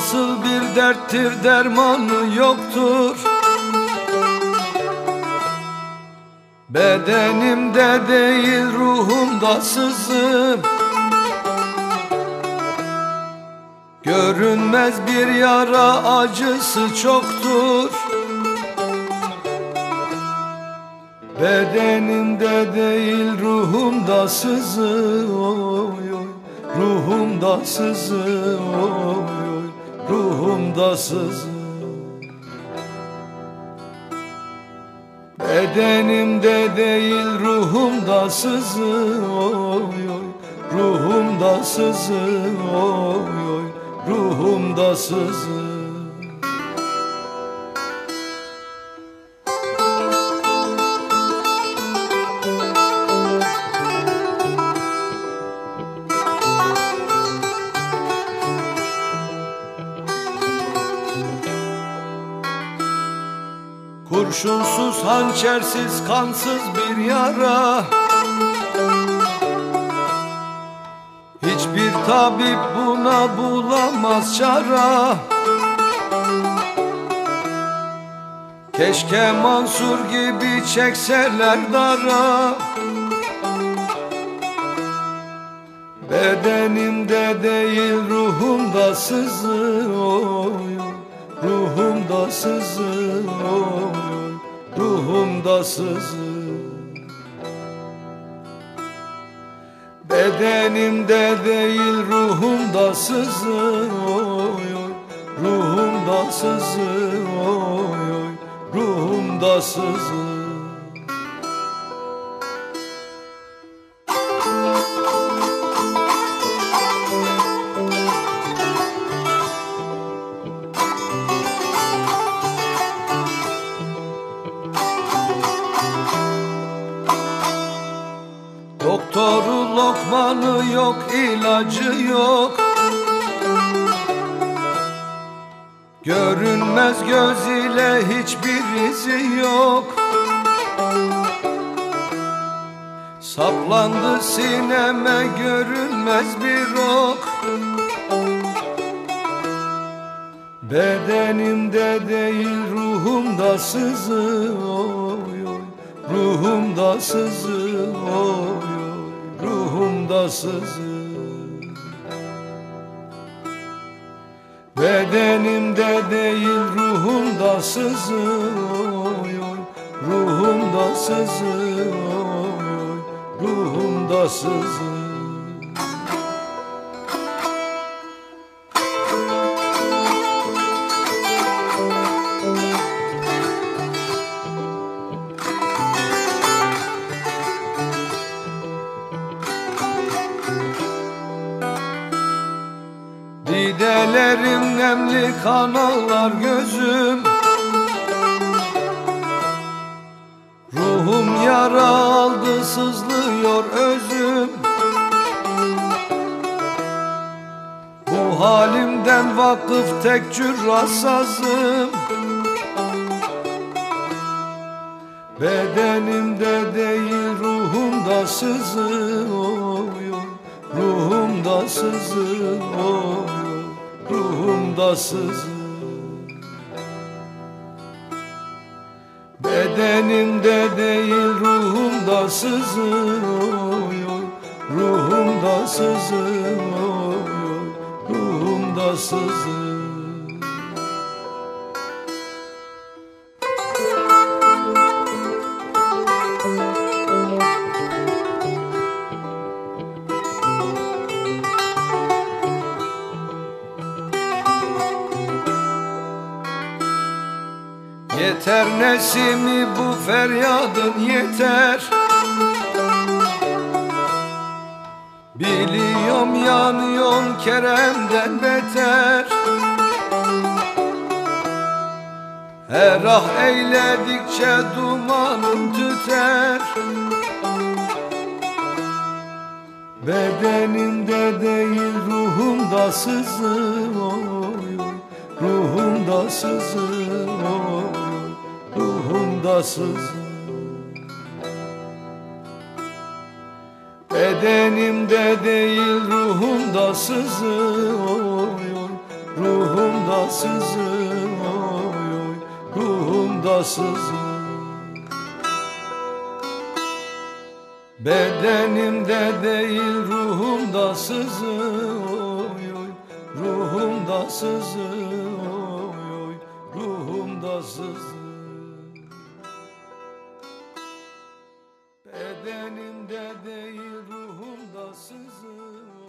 nasıl bir derttir dermanı yoktur. Bedenimde değil ruhumda sızır Görünmez bir yara acısı çoktur. Bedenimde değil ruhumda sızı oy oy Ruhumda sızı oy oy Ruhumda sızı Bedenimde değil ruhumda sızı oy oy. Ruhumda sızı oy oy. Ruhumda sızı Kurşunsuz, hançersiz, kansız bir yara. Hiçbir tabip buna bulamaz çara. Keşke Mansur gibi çekseler dara. Bedenimde değil ruhumda sızı oy Ruhumda sızı oy Ruhumda sızı Bedenimde değil ruhumda sızı oy oy Ruhumda sızı oy oy Ruhumda sızı Lokmanı yok, ilacı yok. Görünmez göz ile hiçbir izi yok. Saplandı sineme görünmez bir ok. Bedenimde değil ruhumda sızı oy oy. Ruhumda sızı oy oy Ruhumda sızı Bedenimde değil ruhumda sızı oy oy Ruhumda sızı oy oy Ruhumda sızı Didelerim nemli kanallar gözüm. Ruhum yara aldı sızlıyor özüm. Bu halimden vakıf tek cürrasazım Bedenimde değil ruhumda sızı oy oy Ruhumda sızı oy oy Ruhumda sızı Bedenimde değil ruhumda sızı oy oy Ruhumda sızı oy oy Ruhumda sızı Yeter nesimi bu feryadın yeter. Biliyorum yanıyorsun Kerem'den beter. Her ah eyledikçe dumanım tüter. Bedenimde değil ruhumda sızı oy Ruhumda sızı oy Andasız Bedenimde değil ruhumda sızı oy oy. Ruhumda sızı oy oy. Ruhumda sızı. Bedenimde değil ruhumda sızı oy oy. Ruhumda sızı oy oy. Ruhumda sızı. bedenimde değil ruhumda sızır